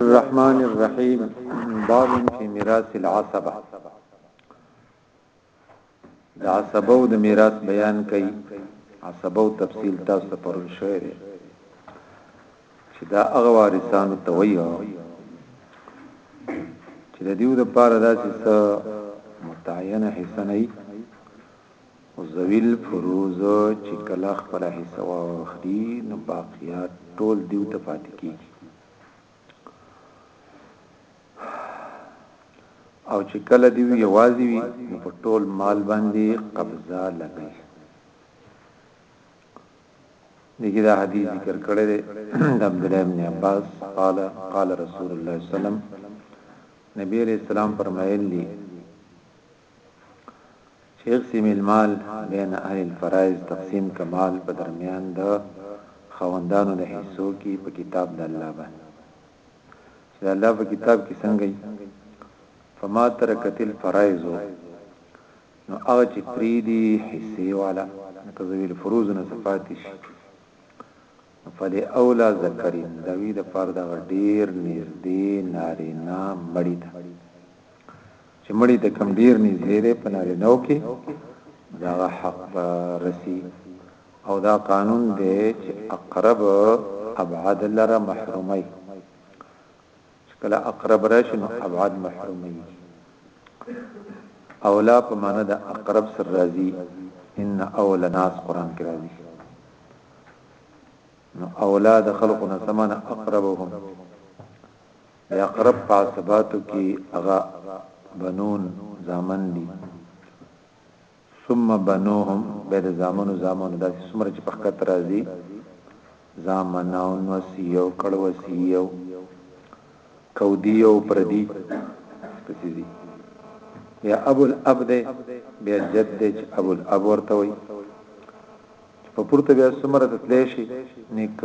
الرحمن الرحیم باب فی میراث العصبه د عصبو د میراث بیان کړي عصبو تفصیل تاسو ته پرون شوی دی چې دا هغه وارثانو ته وایو چې د دیو د پاره داسې څه متعینه حصہ نه خو ذوي الفروض چې کله خپله حصه واوخلي نو باقیات ټول دیو ته پاتې کیږي او چې کله دی یوازې وي نو په ټول مال باندې قبضه لګي دغه دا حدیث ذکر کړی دی د عبد الله بن عباس قال قال رسول الله صلی الله علیه وسلم نبی علیہ السلام فرمایلی چه اقسم المال بین اهل الفرائض تقسیم که مال په درمیان د خاوندانو د حصو کی په کتاب د الله باندی چه د الله په کتاب کی څنګه یی فما ترکت الفرائض نو هغه چه پریدی حصی والا که زوی الفروض نه صفاتی شی فلی اولا ذکرین دوی د پاره د ډیر نږدې نارینا مړی ده چې مړی د کم ډیر نږدې دی په نارینو کې دغه حق به رسی او دا قانون دی چې اقرب ابعاد لره محرومي چې کله اقرب راشي نو ابعاد محرومي اولا په معنا د اقرب سر راځي ان اول ناس قران کې راځي نو اولاد خلقنا سمانه اقربهم د عقرب په عصباتو کې هغه بنون زامن دي ثم بنوهم به د زامنو زامنو د څومره چې په خکت راځي زامنون وسیو کړه وسیو کودیو پردی پسې دي یا ابو الاب ده بیا جد ده چې ابو الاب ورته وي په پورته بیا څومره د تلې شي نیک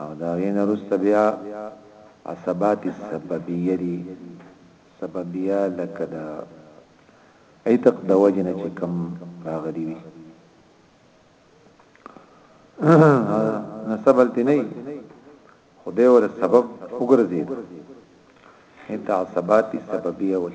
او د هغې نه وروسته بیا عصبات سببیه دي، سببیه لکه د عتق د وجې نه چې کوم راغلي وي نسب هلته نه خدای ور سبب وګرځید هیته عصبات سببیه وي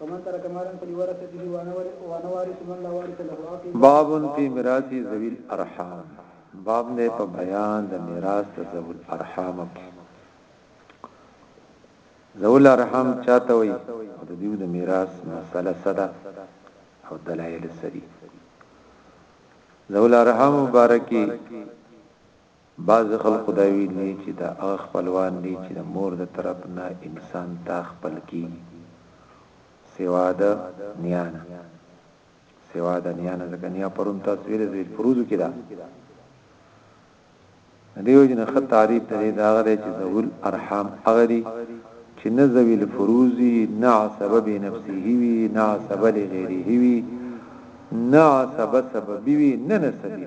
فمن ترک مالا فلورثته وانه وارث من لا وارث له عقب باب فی میراث ذوی الارحام باب دې په بیان د میراث د ذوی الارحام کې ذوی الارحام چاته وي او د دیو د میراث مسله صدا او دلایل سری ذوی الارحام مبارکي بعضو خلکو دا ویلي چې دا هغه خپلوان دي چې د مور د طرف نه انسان ته خپل کیږي سوا د نیا نه سوا د نیا نه ځکه نیا پرون تاسو ویل زویل فروزو کې ده دیو جن خط تعریف ته دا غره چې ذوال ارحام اغری چې نه ذویل فروزی نه سبب نفسه وی نه سبب لغیره وی نه سبب سبب وی نه نسبی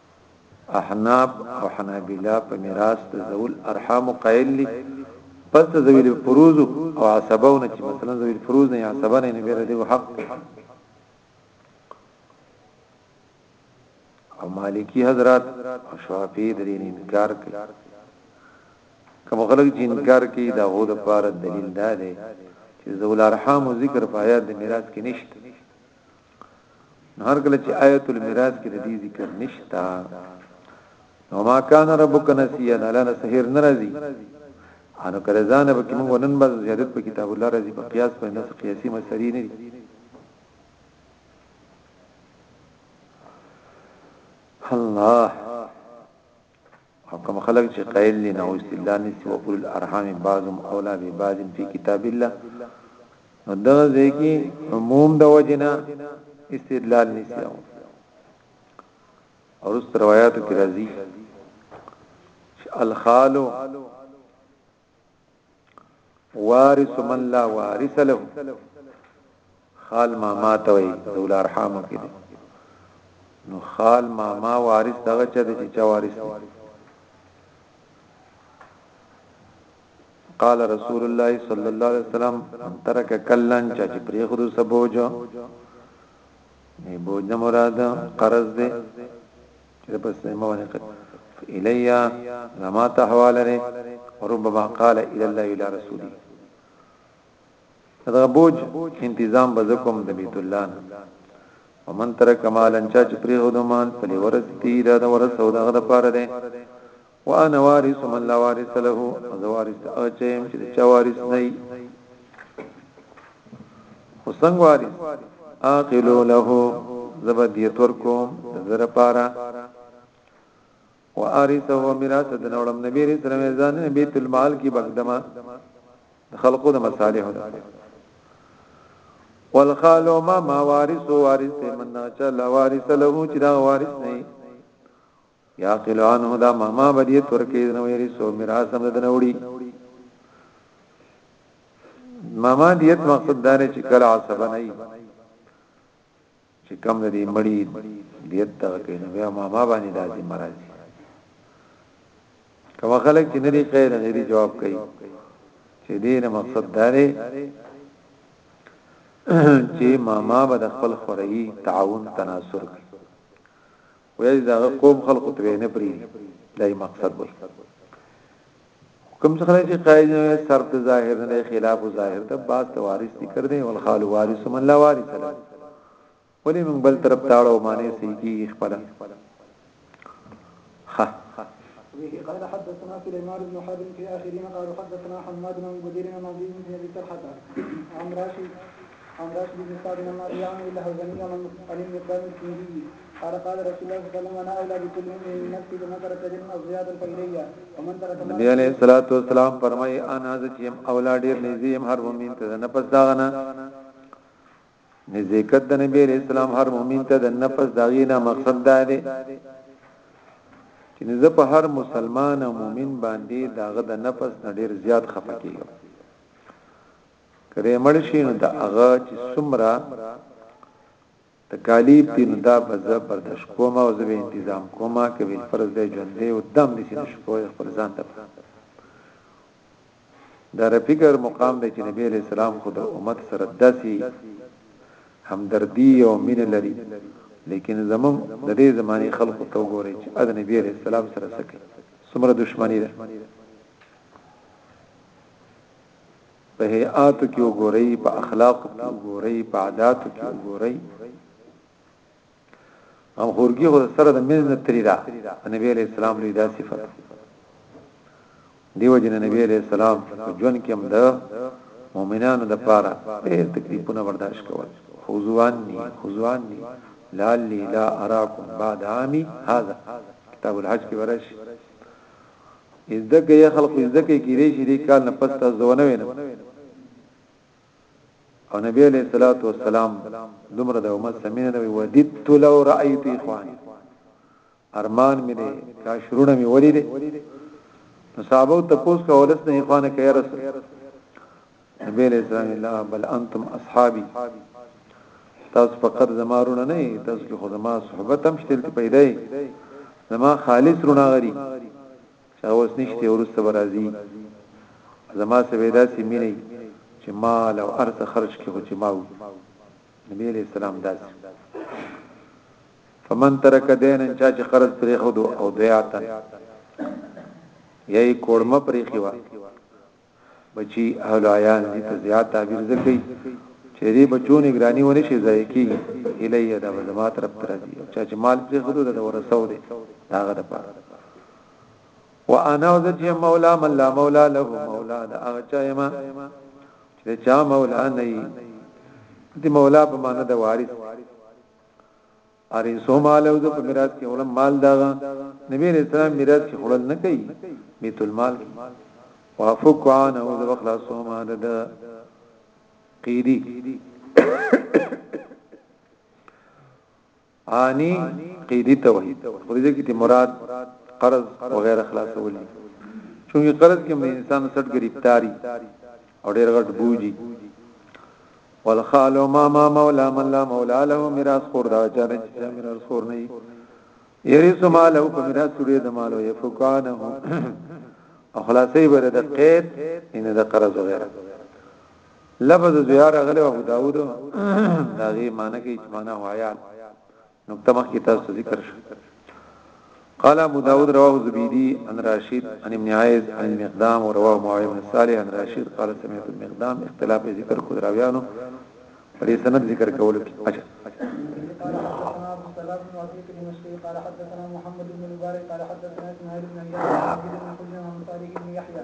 احناف او حنابلة په میراث د ذو الارحام قائل دي پس د ذوی الفروض او عصبونه چې مثلا ذوی الفروض نه عصبه نه نه بیره دی حق او مالکی حضرات او شوافی درې انکار کوي کوم خلک چې انکار کوي دا غو د پاره دلیل دا دی چې ذو الارحام ذکر په آیات د میراث کې نشته هر کله چې آیت المیراث کې د دې ذکر نشتا نو ما کان ربک نسیا نه لنه سحر ناراضي انو کله ځان به کوم ونن بس زیادت په کتاب الله راضي په قیاس په نس قیاسي مسری نه دي الله او کوم خلق چې قائل دي نو استدلال نشي او اولو الارحام بعضهم اولا ببعض فی کتاب الله نو دغه ځکه عموم د وجنه استدلال نشي او ورست روایتو کې راځي الخالو وارث من لا وارث له خال ما ما توي دول ارحام کې نو خال ما ما وارث دغه چا دي چې وارث قال رسول الله صلى الله عليه وسلم ترك کلن چا چې پرې خود سبوجو نه بوج نه مراد قرض دې چې په سیمه باندې قد الیا زما ته حواله لري ربما قال الى الله الى رسوله دا بوج انتظام بزکم د بیت الله ومن ترک مالن چا چې پری هدو مال په لور تیر دا ورسو دا غد پاره ده وانا وارث من لا وارث له زه وارث هغه چې يم چې چا وارث نه وي خو څنګه وارث اقل له زبدیت ورکو زر پارا وارثه ومیراث د نوړم نبی رسول الله ځان بیت المال کی بغدما خلقو د مصالح والخال ما ما وارث وارث من چا لا وارث له چې دا وارث نه یا قلانو دا مهما بدیت ورکی نو یری سو میراث هم دنه وړي مهما دیت مقصد دار چې کله عصب نه وي چې کم دې مړی دیت ته کوي نو بیا مهما باندې داسې مرض کما خلک چې نه دی خیر غیری جواب کوي چې دې نه مقصد دار چې ماما به د خپل خوري تعاون تناسر کوي خو یې دغه قوم خلکو ترې نه پری دای مقصد وای کوم څه خلک چې قائد نه صرف د ظاهر نه خلاف ظاهر ته باز توارث ذکر دی ول خال وارث من لا وارث له ولې موږ بل طرف تاړو معنی صحیح کی خپل ها به قال حدثنا سليمان بن حرب في آخرين قالوا حدثنا حماد بن بدير عن عزيز بن أبي طلحة عن راشد همداسې د ابن سعد لما روي عنه الا حزني عن ابن عتبان الكندي قال قال رسول الله صلى الله عليه وسلم انا اولى بكل مؤمن من نفسي فمن ترك دينا او زيادا فالي ومن ترك مالا نبي عليه الصلاه والسلام فرمای انا ذچم اولا ډیر نزیم هر مؤمن ته نه پس داغنه نزیکت د نبی عليه السلام هر مؤمن ته د نفس داغینا مقصد دا دی چې زه په هر مسلمان او مؤمن باندې داغه د نفس نډیر زیات خفقېږم که دی مړ شي نو د هغه چې څومره تکالیف دي نو دا به زه برداشت کوم او زه به تنظیم کوم که ویل فرض دی ژوند دی او دم دي چې نشو کوی خپل ځان ته دا رفیقر مقام دی چې نبی علیہ السلام خود امت سره داسي همدردی او مين لري لیکن زمون د دې زماني خلکو ته وګورئ چې اذن نبی عليه السلام سره سکه سمره دښمنی ده په هيئاتو کې وګورئ په اخلاقو کې وګورئ په عاداتو کې وګورئ او خورګي خو سره د مز نه تری دا نبی عليه السلام لوی دا صفت دیو جن نبی عليه السلام جون کې هم د مؤمنانو د پاره ډېر تکلیفونه برداشت کول خضوان ني خضوان ني لعلی لا اراکم بعد عامی هذا کتاب الحج کې ورش زده کوي خلق زده کوي کې دې شي دې کال نه پس تاسو ونه وینم او نبی علیہ الصلوۃ والسلام دومره د امت سمینه نو ودیت لو رایت اخوان ارمان مې دې کاشرونه مې ولیدې نو صحابه ته پوس کا ولسنه اخوانه کې رسول نبی علیہ السلام لا بل انتم اصحابي تاسو فقط زما رونه نه تاسو کې خو زما صحبت هم شتل کې پیدا یې زما خالص رونه غري چې اوس نشته ورسته برازي زما سویدا سي مینه چې مال او ارث خرج کې خو چې ماو نبی علیہ السلام داس فمن ترک دین چا چې قرض پرې خو او دیاتن یی کوړمه پرې خو بچي اهل عيال دي ته زيات تعبير ځکه کوي چې دې بچو نگراني ونه شي ضایع کیږي هله یې دا زما طرف تر دي او چا چې مال پرې خدو د ورسو دي داغه د پاره وانا وزج مولا من لا مولا له مولا دا هغه چا ما چې چا مولا نه دي مولا په معنی د وارث ارثو ماله زه په میراث کې وړم مال داغه نبی علیہ السلام میراث کې خړل نه کوي بیت المال کې وافق عن او ذو خلاص ما د قیدی انی قیدی توحید خو دې کې مراد قرض وغیرہ خلاصولې چونګې قرض کې انسان سټ گرفتاری او ډیر غټ بوجي والخال ما ما مولا من لا مولا له میراث خور دا چانه چې میراث خور نه یری سماله کو میراث ډیر د مالو یفقانه او خلاصې بره د قید ان د قرض وغیرہ لفظ زیاره غلی او داوود داغي معنی کې چې معنی حیات نقطه مخکې تاسو ذکر شو قال ابو داود رواه زبيدي عن راشد عن ابن عائز عن المقدام ورواه معاويه بن صالح عن راشد قال سمعت المقدام اختلاف ذکر خود راویانو پر سند ذکر کولو کې اچھا قال حدثنا محمد بن مبارك قال حدثنا اسماعيل بن اياس بن حجر عن صالح بن يحيى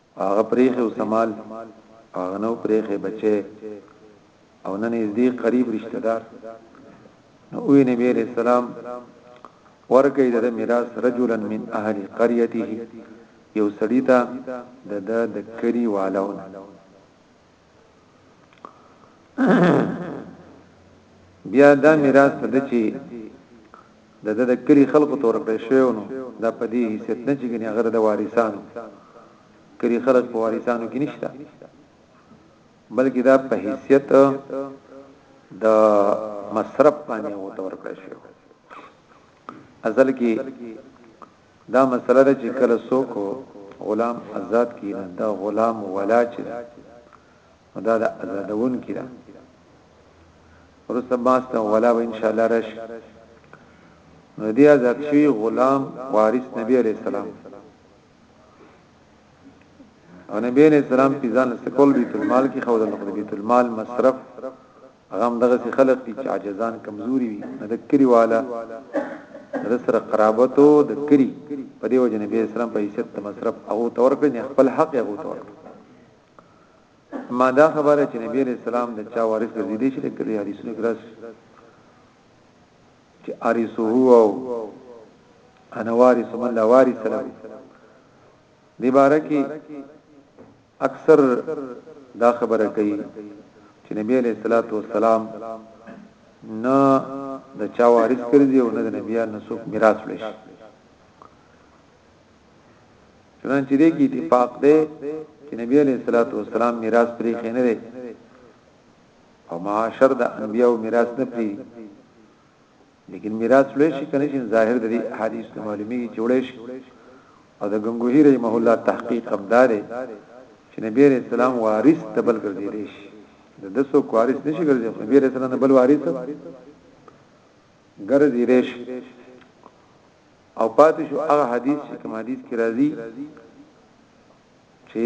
او هغه پرېښی و سمال او هغه نه و پرېښی بچی او نه نږدې قریب رشته دار نو وی نبی علیہ السلام ورکې د میراث رجلا من اهل قريته یو سړی ته د د کلی والونه بیا دا میراث په دچی د د کلی خلکو تور کړی شو نو دا په دې حیثیت نه چې ګنې غره د وارثانو کلی خلک په وارثانو کې نشته بلکې دا په حیثیت د مصرف باندې و تور کړی شو ازل کې دا مسله ده چې کله څوک غلام آزاد کی نه دا غلام ولا چې نو دا د آزادون کی ده ورسته باسته ولا به ان شاء الله راشي نو دی آزاد شوی غلام وارث نبی علیہ السلام او نبی علیہ السلام په ځان سکول بیت المال کې خو د نقد بیت المال مصرف غم دغه سي خلق دي چې عاجزان کمزوري وي نه د کری والا د سره قرابتو د کری په دی وجه نبی اسلام په حیثیت د مصرف او تور کړ نه خپل حق یې غو تور ما دا خبره چې نبی اسلام د چا وارث ګرځیدي چې کړي حدیثونه کړه چې ارثه او انا وارث من لا وارث له دی بارکی اکثر دا خبره کوي چې نبی علیہ الصلوۃ والسلام نه د چا وارث کړی او نه د نبی ان څوک میراث وړي چنانچه دې کې اتفاق ده چې نبی علیہ الصلوۃ والسلام میراث پرې خنره او معاشر د انبیاء او میراث نه پری لیکن میراث لوي شي کنه چې ظاهر د حدیث ته معلومي جوړې شي او د غنگوهی رحمه الله تحقیق قبدار چې نبی رسول سلام وارث تبل ګرځي دي شي د دسو وارث نشي ګرځي نبی رسول سلام بل وارث ګرځي دي شي او پاتې شو هغه حدیث چې کوم حدیث کې راځي چې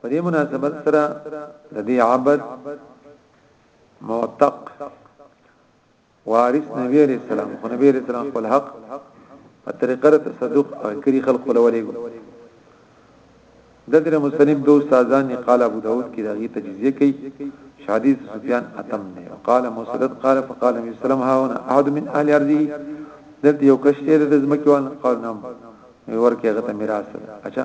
په دې مناسبت سره د دې عبد معتق وارث نبی عليه السلام خو نبی عليه السلام خپل حق په طریقه د تصدق کړي خلق ولولې د دې مسلم دو استادان قال ابو داود کې دغه تجزیه کوي شادیث سفیان اتم نه قال مسدد قال فقال النبي صلى الله عليه وسلم ها هنا احد من اهل ارضه دلته یو کشته د زمکوان قال نام ورکه غته میراث اچھا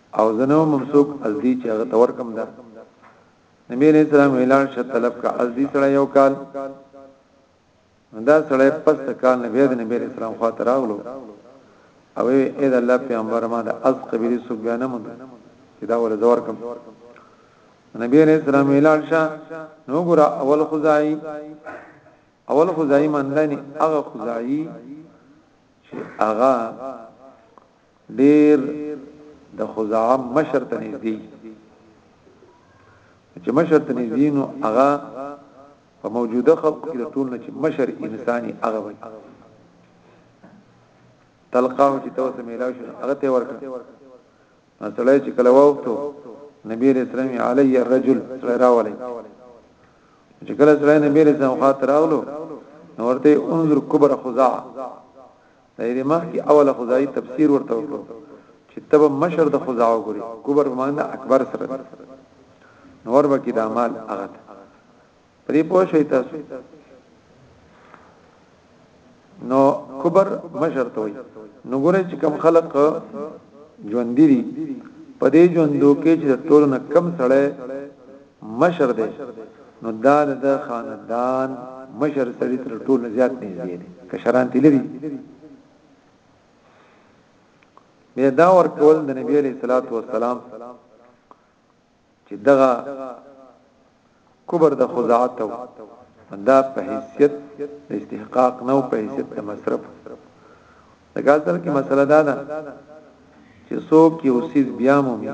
او زنو ممسوک ازدی چې هغه تور کم ده نبی علیہ السلام اعلان شت طلب کا ازدی سره یو کال دا سره پس د کال نبی د نبی علیہ السلام خوا تراغلو او اې د الله پیغمبر ما د از قبیله سو بیان مند چې دا ول زور کم نبی علیہ السلام اعلان شا نو ګور اول خدای اول خدای مندنی هغه خدای چې هغه ډیر د خزاعه مشر ته نږدې چې مشر ته نږدې نو هغه په موجوده خلق کې ټول نه چې مشر انساني هغه وي تلقاه چې توسه ملاوي هغه ته ورکړ نو سړی چې کله ووختو نبی رسول الله علی الرجل سره راولي چې کله سړی نبی رسول الله خاطر راغلو نو ورته انظر کبر خزاع د دې مخ کې اوله خزاعي تفسیر ورته وکړو چې تب مشر د خزاع وګوري کبر معنی اکبر سره نور به کې د اعمال هغه پرې پوه شئ تاسو نو کبر مشر ته وي نو ګورئ چې کم خلق ژوند دي په دې ژوندو کې چې ټول نه کم سړی مشر دی نو دا د خاندان مشر سړی تر ټول زیات نږدې دی کشران تلری بیا دا ورکول د نبی علیہ الصلوۃ والسلام چې دغه کبر د خزاعت او دا په حیثیت د استحقاق نه او په حیثیت د مصرف د غزل کې مسله دا ده چې څوک یو سیز بیا مومي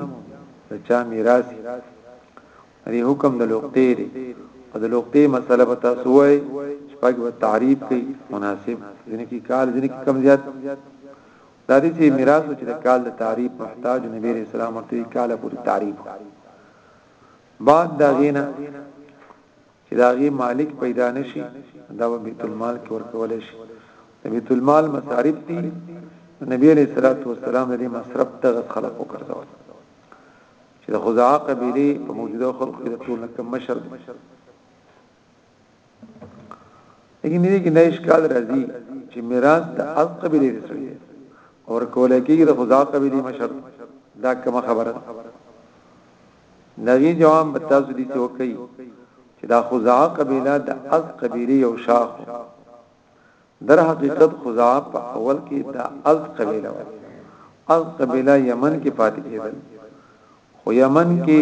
د چا میراث لري حکم د لوقته دی او د لوقته مسله به تاسو وای چې پاګه تعریف کوي مناسب ځینې کې کال ځینې کې کم زیات دا دي چې میراث چې د کال د تعریف محتاج نبی رسول الله مرتبه کال پورې تعریف بعد دا غینا چې دا غي مالک پیدا نشي دا به بیت المال کې ورکول شي بیت المال مصارف دي نبی علیہ الصلوۃ والسلام دې مصرف ته غس خلق وکړو چې د خزاعه قبيله په موجوده خلق کې د ټول کم مشر لیکن دې کې نه اشکال راځي چې میراث د از قبیله رسوي او کولای کېږي د خدا قبیله مشر دا کوم خبره نوی جواب به تاسو دې څوک کوي چې دا خدا قبیله د از قبیله یو شاخ در حقیقت خدا په اول کې د از قبیله و از قبیله یمن کې پاتې کېدل خو یمن کې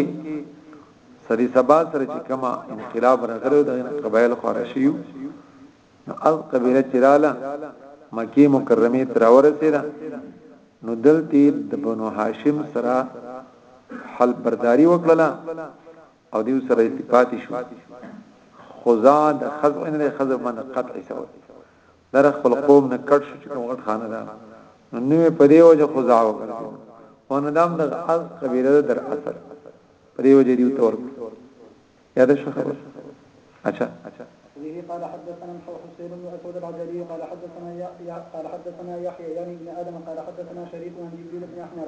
سری سبا سره چې کما انقلاب راغلو د قبایل خورشیو نو از قبیله چراله مکی مکرمه تر ورسېده نو دلته د بنو هاشم سره حل برداری وکړه او دیو سره اتفاق شو خزا د خزع نه خزع من قطع سو در خپل قوم نه کټ شو چې کوم غټ خانه ده نو نوې په دی وجه خزا وکړ او نه دام د از قبیله در اثر په دی وجه دیو تور یاد شو خبر اچھا به قال حدثنا حسين بن اسود العجلي قال حدثنا يا قال حدثنا يحيى يعني ابن ادم قال حدثنا شريك عن جبريل بن احمر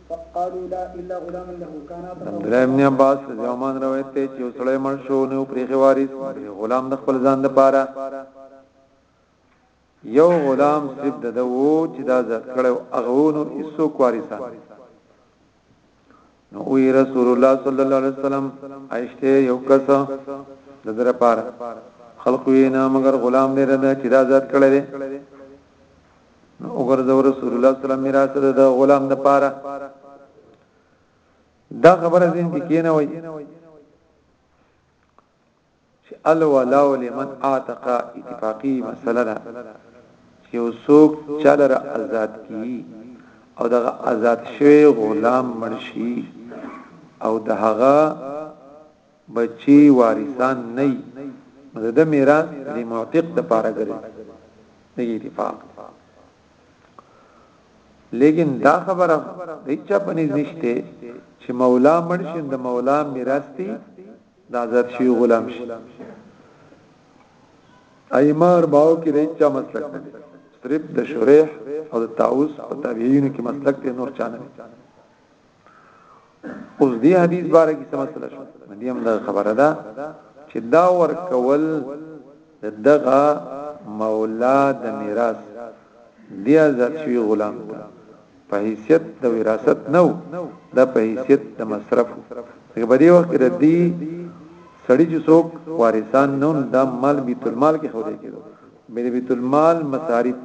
فقالوا لا الا غلاما له كان عبد الله بن عباس رضی الله عنه روایت ته چې وسړی مړ شو نو پرې وارث غلام د خپل ځان د پاره یو غلام صرف د وو چې دا ځات کړو اغونو ایسو وارثا نو وی رسول الله صلی الله علیه وسلم عائشته یو کس د در پاره خلق وی نه مگر غلام دې رده چې دا ځات کړی نو وګرځو رسول الله صلی الله علیه وسلم میراث د غلام د پاره دا خبره زین کې کینه وای چې الولا لمن اعتق اتفاقی مسله ده چې وسوک چاله را آزاد کی او دغه آزاد شوی غلام مرشي او دغه بچي وارثان نه يي نو د ده ميراث د دې معتق د پاره ګرځي د اتفاق لیکن دا خبره هیڅ په نيز نشته چې مولا مرشد د مولا میراثي د آزاد شي غلام شي ایمار باو کې هیڅ مسلک نه صرف د شریح او د تاوس په تابعین کې مسلک ته نور چانه اوس دی حدیث باره کې څه مسله شو نبی هم دا خبره ده چې دا ور کول دغه مولا د میراث دی آزاد شوی غلام ته په حیثیت د وراثت نو د په حیثیت د مصرف هغه په دې وخت کې ردی سړی چې څوک وارثان نو د مال بیت المال کې خوده کېدو به بیت المال مصارف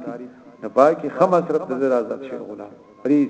نه پاکي خمس رب د آزاد شوی غلام پریس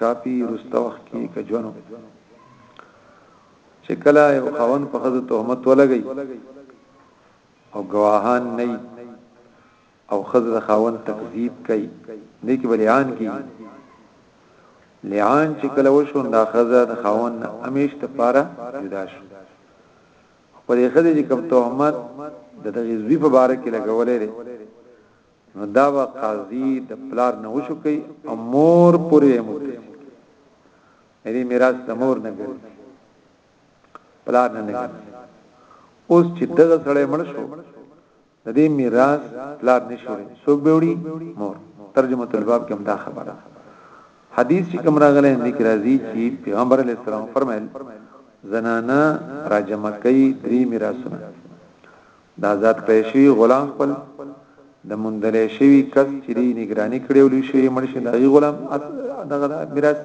کافي روسته وخت کې کجونو چې کله یو خاون په خزه تهمت ولګي او گواهان نه او خزه خاون تکذیب کوي دې کې بلیان کی لعان چې کله وشو دا خزه د خاون امیش ته پاره جدا شو په دې خزه چې کوم تهمت د دغه زوی په باره کې لګولې نو دا به قاضي د پلار نه وشو کوي او مور پورې یې مترسي دې میراث د مور نه ګرځي پلار نه نه ګرځي اوس چې دغه سړی مړ شو د دې میراث پلار نشوړي څوک به وړي مور ترجمه الباب کې هم دا خبره حدیث چې کوم راغلی دی کې راځي چې پیغمبر علی السلام فرمایل زنانا راجمع کوي درې میراثونه د ازاد کړای شوي غلام خپل د موندلای شوي کس چې دی نګراني کړی او لوی شوی مړ شي د هغه غلام دغه د میراث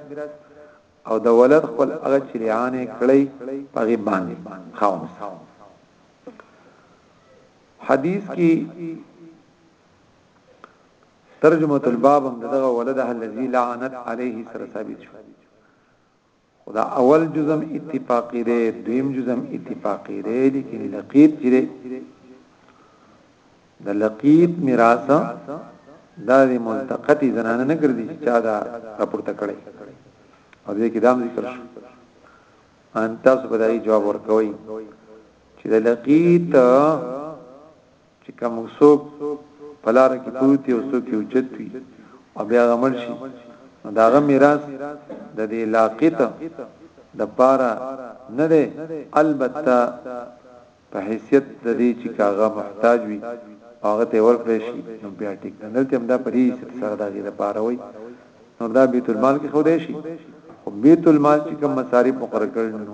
او د ولد خپل هغه چې لعانه کړی پغی باندې خاون حدیث کې ترجمه الباب هم دغه ولد الذي لعنت عليه سره ثابت شو خو دا اول جز هم اتفاقی دی دویم جز هم اتفاقی دی لیکن لقیط چې دی د لقیط میراث دا د ملتقتی زنانه نه ګرځي چې چا دا راپورته کړي او دې کې دام ذکر شو ان تاسو به دای جواب ورکوي چې د لقیط چې کوم څوک په لار کې پروت وي او څوک یې اوچت وي او بیا غمل شي نو دا غ میراث د دې لاقیت د پاره نه دی البته په حیثیت د دې چې کاغه محتاج وي هغه ته ورکړی شي نو بیا ټیک نه دلته هم دا په دې ست سره دا غي د پاره وي نو دا بیت المال کې خو دی شي خو بیت المال چې کوم مصارف مقرر کړل نو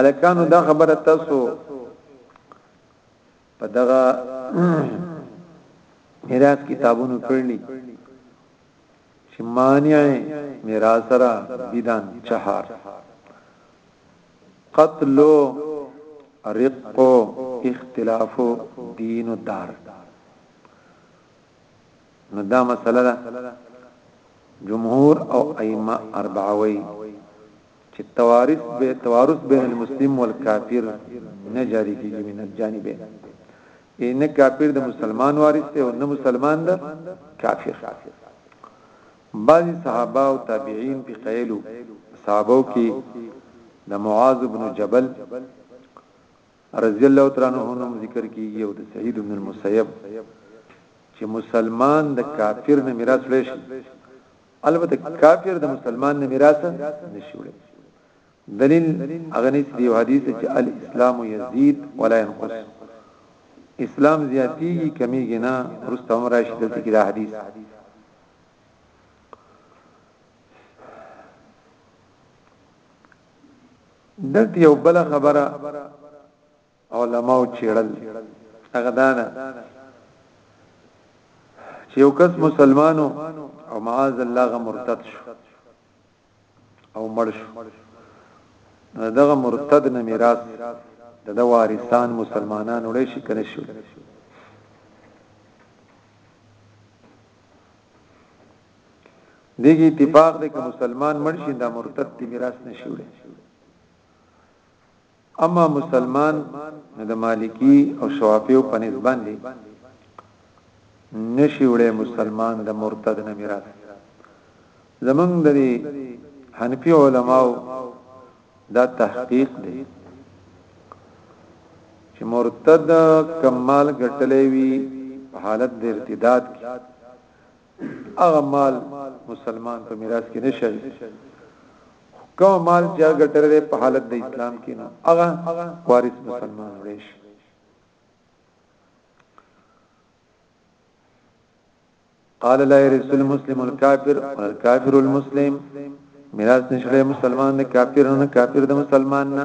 الکانو دا خبره تاسو په دغه میراث کتابونو کړلی چې مانع میراث را بدان چهار قتل رق اختلاف دین الدار نو دا مسله ده جمهور او ائمه اربعه وی چې توارث به توارث بین المسلم والکافر نه جاری کیږي من الجانبین یعنی نه کافر د مسلمان وارث دی او نه مسلمان د کافر بعضی صحابه او تابعین په قیلو صحابو کې د معاذ بن جبل رضی الله تعالی عنه نوم ذکر کیږي او د سعید بن المسیب چې مسلمان د کافر نه میراث وړي شي البته کافر د مسلمان نه میراث نشي وړي دلیل هغه نس دی حدیث چې الاسلام یزيد ولا ينقص اسلام زیاتیږي کمیږي نه ورسته عمر راشد دلته کې دا حدیث دلته یو بل خبره علماو چیړل هغه دانه چې یو کس مسلمانو او معاذ الله غ مرتد شو او مړ شو دغه مرتد نه میراث د د وارثان مسلمانان وړي شي کنه شي دغه اتفاق دی که مسلمان مرشي دا مرتد دی میراث نشي وړي اما مسلمان د مالکی او شوافی په نسبت باندې نشي وړي مسلمان د مرتد نه میراث زمنګ د حنفي علماو دا تحقیق دی چې مرتد کمال ګټلې وی په حالت د ارتداد کې هغه مال مسلمان په میراث کې نشي کوم مال چې ګټل دی په حالت د اسلام کې نه هغه وارث مسلمان وړي شي قال لا يرث المسلم الكافر والكافر المسلم میراث نشړي مسلمان نه کافر نه کافر د مسلمان نه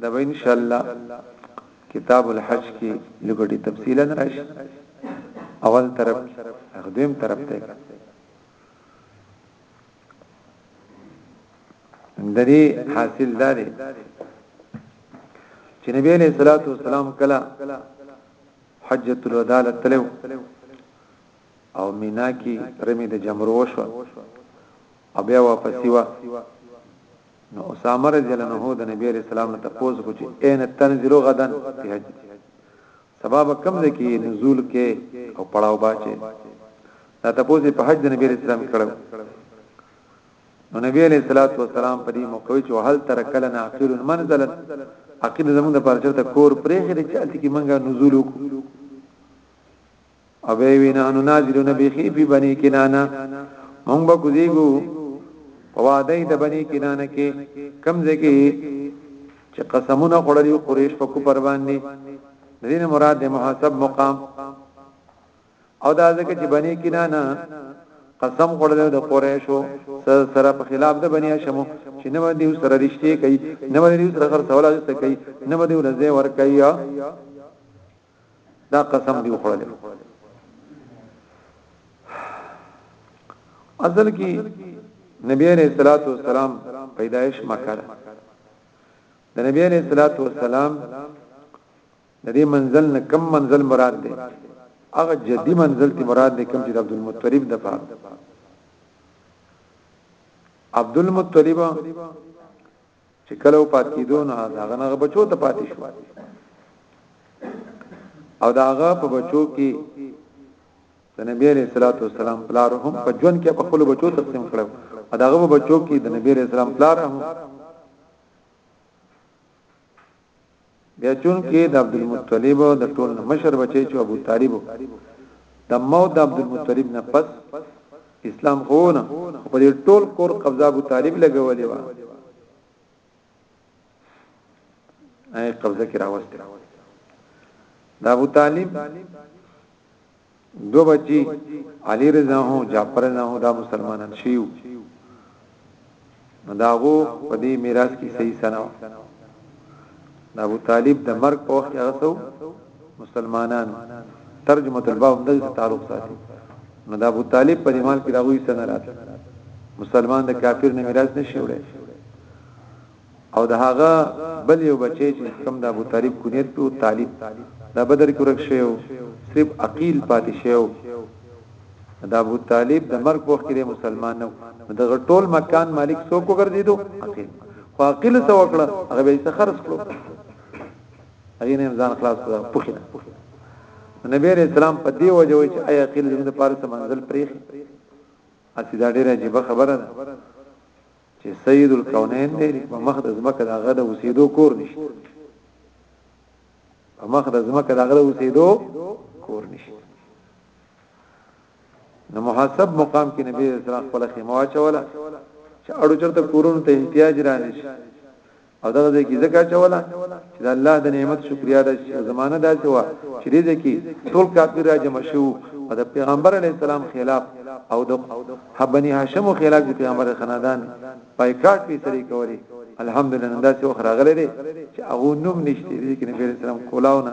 دا به ان شاء الله کتاب الحج کې لګړي تفصیلا راشي اول طرف خدیم طرف ته د دې حاصل دار چې نبی له صلوات و سلام کلا حجۃ الوداع تلو او مینا کې رمي د جمرو شو او بیا واپسی وه نو اسامه رضی الله عنه د نبی علیہ السلام نه تپوس کو چې اين تنزلو غدن په حج سبا به کم ده کې نزول کې او پړاو باچه دا تپوس په حج د نبی علیہ السلام کړو نو نبی علیہ الصلوۃ والسلام په دې موقع چې هل تر کله ناقل منزل عقید زموږ د پرچته کور پرې خري چې الته کې منګه نزول وکړو او به وینا ان نازلون بخی فی بنی کنانا مونږ به کوزیګو په واده د بنی کنانا کې کم ځکه چې قسمونه خړلې قریش په کو پر باندې دین مراد د محاسب مقام او دا ځکه چې بنی کنانا قسم خړل د قریشو سره په خلاف د بنی هاشم چې نو دیو سره رښتې کوي نو دیو سره خر سوال غسته کوي نو دیو لزه ور کوي دا قسم دی خوړل اصل کې نبی عليه الصلاه والسلام پیدایش مکه ده د نبی عليه الصلاه والسلام د دې منزل نه کم منزل مراد ده هغه جدي منزل تی مراد ده کوم چې عبد المطلب د پاره عبد المطلب چې کله وفات کیدو نه دا غنغه بچو ته پاتې شو او دا هغه په بچو کې د نبی علیہ الصلوۃ والسلام پلار هم په جون کې په خپل بچو تقسیم کړو او دا هغه بچو کې د نبی علیہ السلام پلار هم بیا چونکه د عبدالمطلب د ټول نه مشر بچی چې ابو طالب و د موت د عبدالمطلب نه پس اسلام خو نه په دې ټول کور قبضه ابو طالب لګولې و اي قبضه کې راوسته دا ابو طالب دو بچی علی رضا هو جعفر رضا هو دا مسلمانان شیو نو داغو په دې میراث کې صحیح سره د ابو طالب د مرګ په وخت هغه سو مسلمانان ترجمه الباب د تعلق ساتي نو د ابو طالب په مال کې داغوي سره راځي مسلمان د کافر نه میراث نشي وړي او د هغه بل یو بچی چې کوم د ابو طالب کنیت په طالب د بدر کې ورک شوی صرف عقیل پاتې شوی د ابو طالب د مرګ وخت کې مسلمان نو د ټول مکان مالک څوک وګرځیدو عقیل خو عقیل څه وکړه هغه به یې خرڅ کړو هغه نه ځان خلاص کړو پخینه نبی علیہ السلام په دی وجه وی چې ایا قیل زموږ لپاره څه منزل پریخ اسی دا ډیره عجیب خبره ده چې سید الکونین دی په مخ د زمکه د هغه د اوسېدو کور نشته په مخ د زمکه د هغه د اوسېدو کور نشته نو محاسب مقام کې نبی اسلام خپل خیمه واچوله چې اړو چرته کورونو ته احتیاج را نشي او دغه ځای کې زکه چولا چې د الله د نعمت شکریا د زمانه دا چې وا چې دې ځکه ټول کافر را جمع شو او د پیغمبر علی السلام خلاف او د حبنی هاشم خلاف د پیغمبر خاندان پایکاټ په سری کوي الحمدلله دا چې وخت راغلی دی چې هغه نوم نشته دې کې نبی اسلام کولاو نه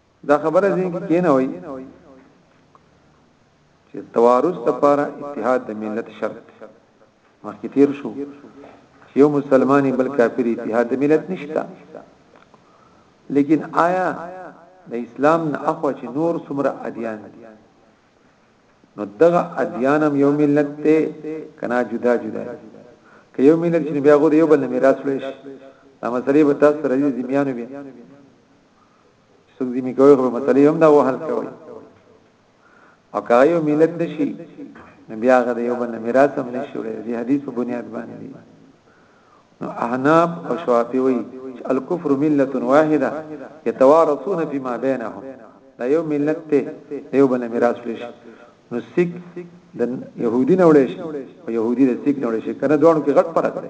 دا خبره ځین کې کینه وای چې توارث لپاره اتحاد د ملت شرط دی مخکې تیر شو چې یو مسلمانې بل کافر اتحاد د ملت نشته لیکن آیا د اسلام نه اخو چې نور څومره ادیان دي نو دغه ادیانم یو ملت ته کنا جدا جدا دي که یو ملت چې بیا غو یو بل میراث لوي دا مسلې به تاسو راځي زمیانو بیا څنګه دې کوي خو مسلې هم دا وحل کوي او که یو ملت نشي بیا هغه د یو بل میراث هم نشي وړي دې حدیث په بنیاد باندې دي نو احناب او شوافی وی چې الکفر ملت واحده یتوارثون فيما بینهم دا یو ملت ته یو بل میراث وړي نو سیک د يهودي نه وړي شي او يهودي د سیک نه وړي شي کنه دوه کې غټ فرق دی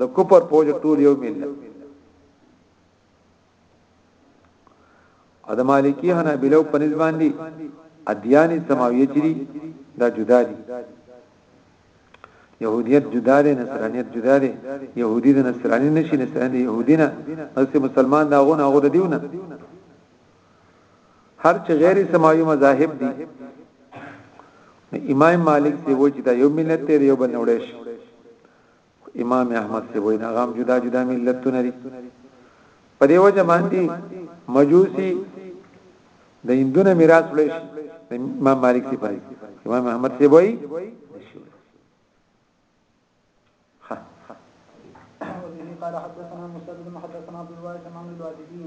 د کوپر پوج ټول یو ملت او د مالکی حنابلو په نسبت باندې ادیان سماویه چری دا جدا دي يهوديت جدا دي نصرانيت جدا دي يهودي د نصراني نشي نصراني د يهودينا اصل مسلمان دا غو نه غو دیونه هر چې غیر سماوي مذاهب دي امام مالک دی و چې دا یو ملت دی یو بل نوړې شي خو امام احمد سی وای دا غام جدا جدا ملتونه دي په دې وجه باندې مجوسی د هندونه میراث وړي د امام مالک سی پای امام احمد سی وای قال حدثنا مسدد حدثنا عبد الوارث عن الوادي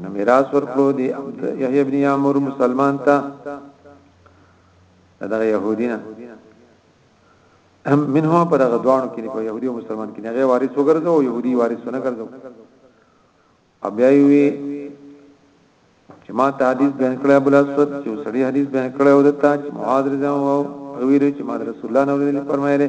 نو میراث ورکړو دی یحیی ابن یامر مسلمان ته دا يهودینا هم منه په دغه دوانو کې په يهودي او مسلمان کې هغه وارث وګرځو او يهودي وارث نه ګرځو او بیا وی چې ما ته حدیث بیان کړی ابو الاسود چې سړی حدیث بیان کړی او دتا چې معاذ رضی الله عنه او ویری چې ما رسول الله نو فرمایله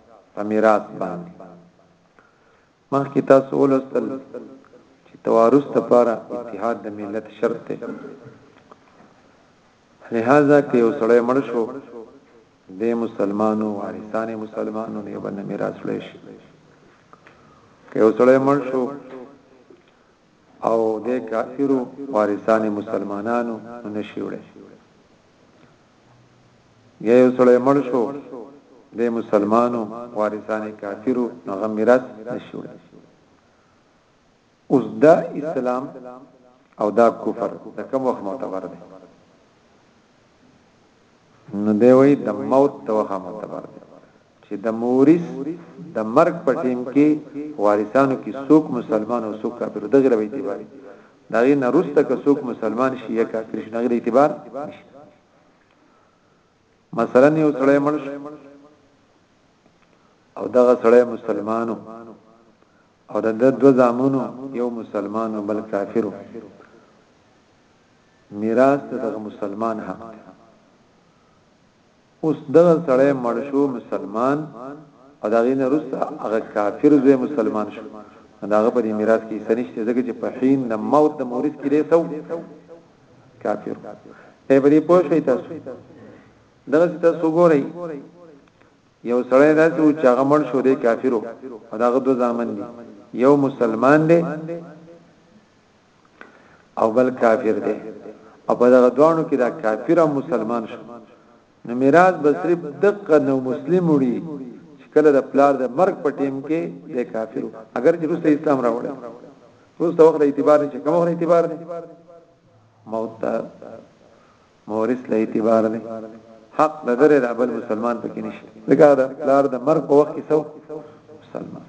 په میراث باندې مخکې تاسو ولستل چې توارث لپاره اتحاد د ملت شرط دی لہذا کې یو سړی مړ شو د مسلمانو وارثان مسلمانو نه باندې میراث لوي شي کې یو سړی مړ شو او د کافرو وارثان مسلمانانو نشي وړي یا یو سړی مړ شو د مسلمانو وارثان کافرو هغه میراث نشو اوس دا اسلام او دا کفر دا کوم وخت معتبر دی نو دی وای د موت توخه معتبر دی چې د موریس د مرګ په ټیم کې په وارثانو کې څوک مسلمان او څوک کافر دغه له اعتبار دغه نه روسته که څوک مسلمان شي یا کافر شي دغه اعتبار نشته مثلا یو سړی مړ او دغه سړی مسلمانو او د دو زامنو یو مسلمانو بل کافرو میراث دغه مسلمان حق دی اوس دغه سړی مړ شو مسلمان او د هغه نه وروسته هغه کافر زوی مسلمان شو نو د هغه په دې میراث کې حصه نشته ځکه چې په حین د موت د مورث کې دی سو کافر ای په دې پوه شئ تاسو دغه تاسو ګورئ یو سړی داسې و چې هغه مړ شو دی کافرو او داغه دو ځامن دي یو مسلمان دی او بل کافر دی او په دغه دوانو کې دا کافر او مسلمان شو نو میراث به صرف دقه نو مسلم وړي چې کله د پلار د مرګ په ټیم کې د کافرو اگر چې روسته اسلام راوړل روسته وخت اعتبار نه چې کوم وخت اعتبار دی موت ته مورث له اعتبار دی حق د درې د بل مسلمان پکې نشته ځکه دا پلار د مرګ په وخت کې سو مسلمان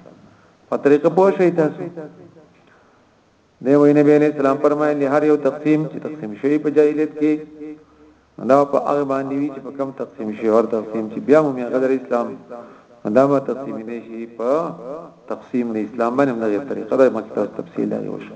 په طریقه پوه شئ تاسو دی وی نبی علیہ السلام فرمایلی هر یو تقسیم چې تقسیم شوی په جاهلیت کې دا په هغه باندې وی چې په کم تقسیم شوی هر تقسیم چې بیا مې غدر اسلام دا به تقسیم نه شي په تقسیم د اسلام باندې موږ طریقه د مکتب تفصیل دی وشو